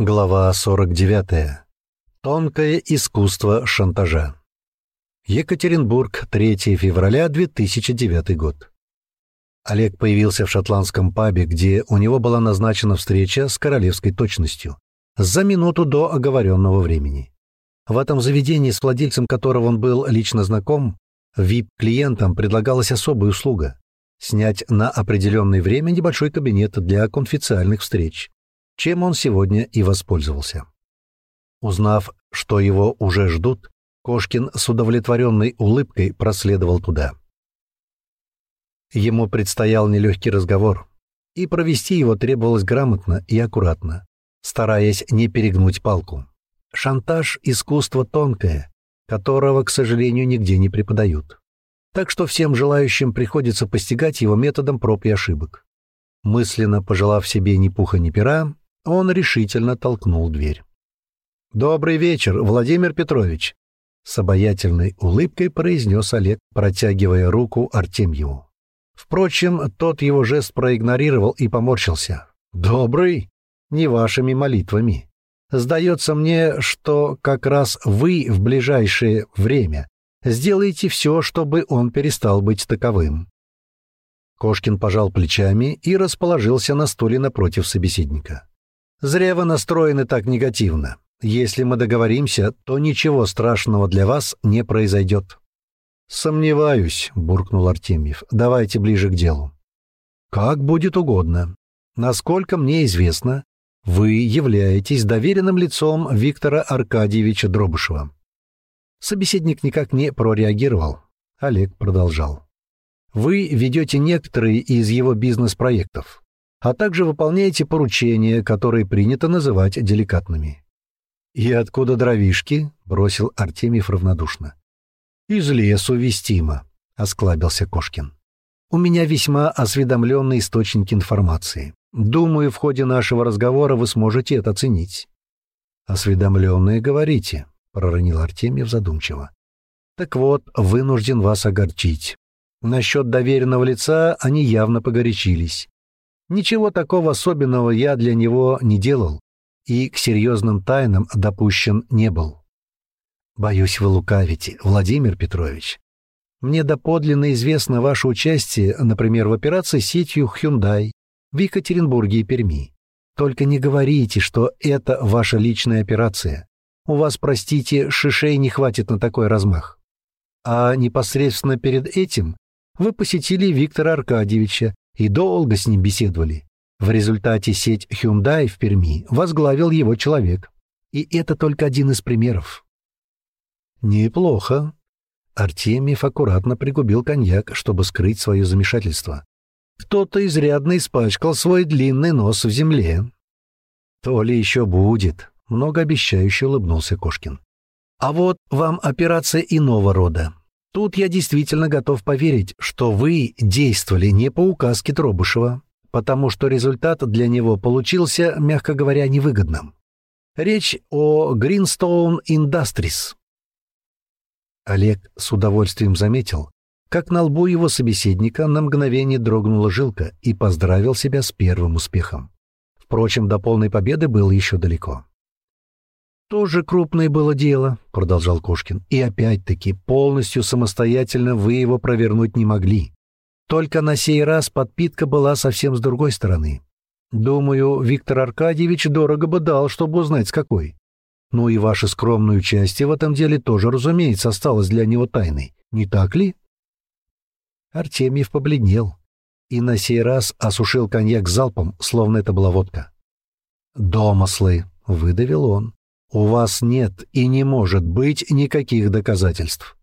Глава 49. Тонкое искусство шантажа. Екатеринбург, 3 февраля 2009 год. Олег появился в шотландском пабе, где у него была назначена встреча с королевской точностью, за минуту до оговоренного времени. В этом заведении, с владельцем которого он был лично знаком, VIP-клиентам предлагалась особая услуга — снять на определенное время небольшой кабинет для конфиденциальных встреч чем он сегодня и воспользовался. Узнав, что его уже ждут, Кошкин с удовлетворенной улыбкой проследовал туда. Ему предстоял нелегкий разговор, и провести его требовалось грамотно и аккуратно, стараясь не перегнуть палку. Шантаж — искусство тонкое, которого, к сожалению, нигде не преподают. Так что всем желающим приходится постигать его методом проб и ошибок. Мысленно пожелав себе ни пуха ни пера, он решительно толкнул дверь. «Добрый вечер, Владимир Петрович!» С обаятельной улыбкой произнес Олег, протягивая руку Артемьеву. Впрочем, тот его жест проигнорировал и поморщился. «Добрый? Не вашими молитвами. Сдается мне, что как раз вы в ближайшее время сделаете все, чтобы он перестал быть таковым». Кошкин пожал плечами и расположился на стуле напротив собеседника. Зря вы настроены так негативно. Если мы договоримся, то ничего страшного для вас не произойдет». «Сомневаюсь», — буркнул Артемьев. «Давайте ближе к делу». «Как будет угодно. Насколько мне известно, вы являетесь доверенным лицом Виктора Аркадьевича Дробышева». Собеседник никак не прореагировал. Олег продолжал. «Вы ведете некоторые из его бизнес-проектов а также выполняете поручения, которые принято называть деликатными. «И откуда дровишки?» — бросил Артемьев равнодушно. «Из лесу вестимо», — осклабился Кошкин. «У меня весьма осведомленный источник информации. Думаю, в ходе нашего разговора вы сможете это оценить». «Осведомленные говорите», — проронил Артемьев задумчиво. «Так вот, вынужден вас огорчить. Насчет доверенного лица они явно погорячились. Ничего такого особенного я для него не делал и к серьезным тайнам допущен не был. Боюсь, вы лукавите, Владимир Петрович. Мне доподлинно известно ваше участие, например, в операции сетью Hyundai в Екатеринбурге и Перми. Только не говорите, что это ваша личная операция. У вас, простите, шишей не хватит на такой размах. А непосредственно перед этим вы посетили Виктора Аркадьевича и долго с ним беседовали. В результате сеть Hyundai в Перми возглавил его человек. И это только один из примеров. Неплохо. Артемьев аккуратно пригубил коньяк, чтобы скрыть свое замешательство. Кто-то изрядно испачкал свой длинный нос в земле. То ли еще будет, многообещающе улыбнулся Кошкин. А вот вам операция иного рода. Тут я действительно готов поверить, что вы действовали не по указке Дробышева, потому что результат для него получился, мягко говоря, невыгодным. Речь о Greenstone Industries. Олег с удовольствием заметил, как на лбу его собеседника на мгновение дрогнула жилка и поздравил себя с первым успехом. Впрочем, до полной победы было еще далеко. «Тоже крупное было дело», — продолжал Кошкин. «И опять-таки, полностью самостоятельно вы его провернуть не могли. Только на сей раз подпитка была совсем с другой стороны. Думаю, Виктор Аркадьевич дорого бы дал, чтобы узнать, с какой. Ну и ваше скромное участие в этом деле тоже, разумеется, осталось для него тайной. Не так ли?» Артемьев побледнел и на сей раз осушил коньяк залпом, словно это была водка. «Домыслы», — выдавил он. У вас нет и не может быть никаких доказательств.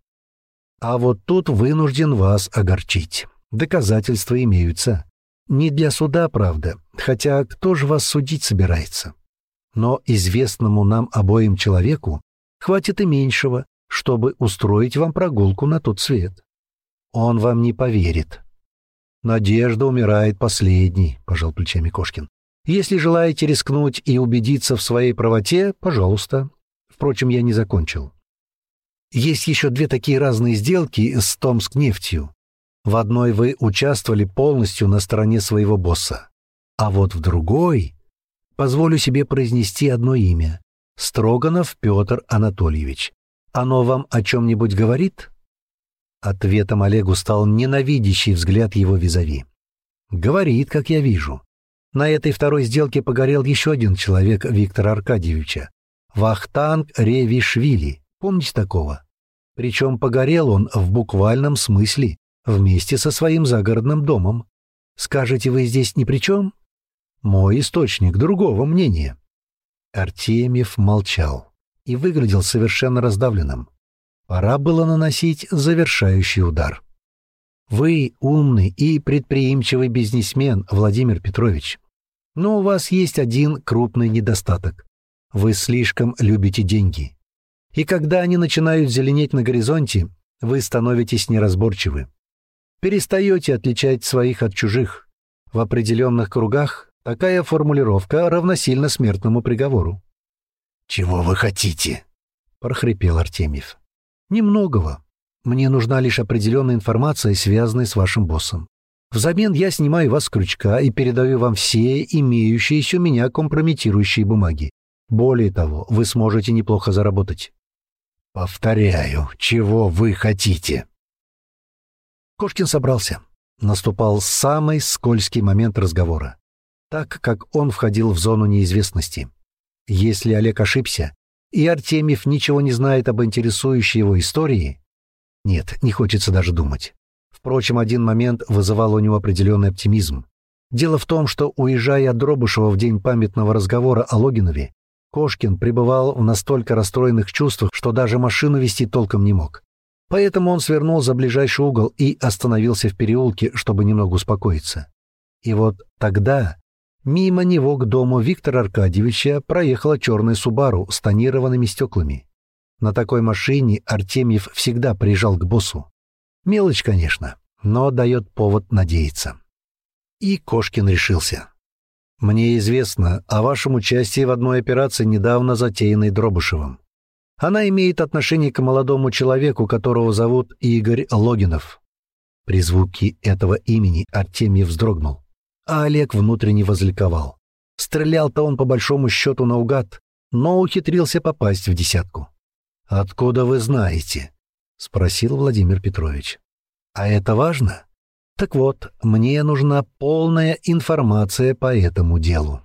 А вот тут вынужден вас огорчить. Доказательства имеются. Не для суда, правда, хотя кто же вас судить собирается? Но известному нам обоим человеку хватит и меньшего, чтобы устроить вам прогулку на тот свет. Он вам не поверит. Надежда умирает последней, пожал плечами Кошкин. Если желаете рискнуть и убедиться в своей правоте, пожалуйста. Впрочем, я не закончил. Есть еще две такие разные сделки с Томск нефтью. В одной вы участвовали полностью на стороне своего босса, а вот в другой Позволю себе произнести одно имя. Строганов Петр Анатольевич. Оно вам о чем-нибудь говорит?» Ответом Олегу стал ненавидящий взгляд его визави. «Говорит, как я вижу. На этой второй сделке погорел еще один человек Виктора Аркадьевича. Вахтанг Ревишвили. Помните такого? Причем погорел он в буквальном смысле, вместе со своим загородным домом. Скажете, вы здесь ни при чем?» Мой источник другого мнения. Артемьев молчал и выглядел совершенно раздавленным. Пора было наносить завершающий удар. Вы умный и предприимчивый бизнесмен, Владимир Петрович. Но у вас есть один крупный недостаток. Вы слишком любите деньги. И когда они начинают зеленеть на горизонте, вы становитесь неразборчивы. Перестаете отличать своих от чужих. В определенных кругах Такая формулировка равносильна смертному приговору. «Чего вы хотите?» — прохрипел Артемьев. «Немногого. Мне нужна лишь определенная информация, связанная с вашим боссом. Взамен я снимаю вас с крючка и передаю вам все имеющиеся у меня компрометирующие бумаги. Более того, вы сможете неплохо заработать». «Повторяю, чего вы хотите?» Кошкин собрался. Наступал самый скользкий момент разговора так как он входил в зону неизвестности. Если Олег ошибся, и Артемьев ничего не знает об интересующей его истории, нет, не хочется даже думать. Впрочем, один момент вызывал у него определенный оптимизм. Дело в том, что, уезжая от Дробышева в день памятного разговора о Логинове, Кошкин пребывал в настолько расстроенных чувствах, что даже машину вести толком не мог. Поэтому он свернул за ближайший угол и остановился в переулке, чтобы немного успокоиться. И вот тогда Мимо него к дому Виктора Аркадьевича проехала черная Субару с тонированными стеклами. На такой машине Артемьев всегда приезжал к боссу. Мелочь, конечно, но дает повод надеяться. И Кошкин решился. «Мне известно о вашем участии в одной операции, недавно затеянной Дробышевым. Она имеет отношение к молодому человеку, которого зовут Игорь Логинов». При звуке этого имени Артемьев вздрогнул а Олег внутренне возликовал. Стрелял-то он по большому счету наугад, но ухитрился попасть в десятку. «Откуда вы знаете?» — спросил Владимир Петрович. «А это важно? Так вот, мне нужна полная информация по этому делу».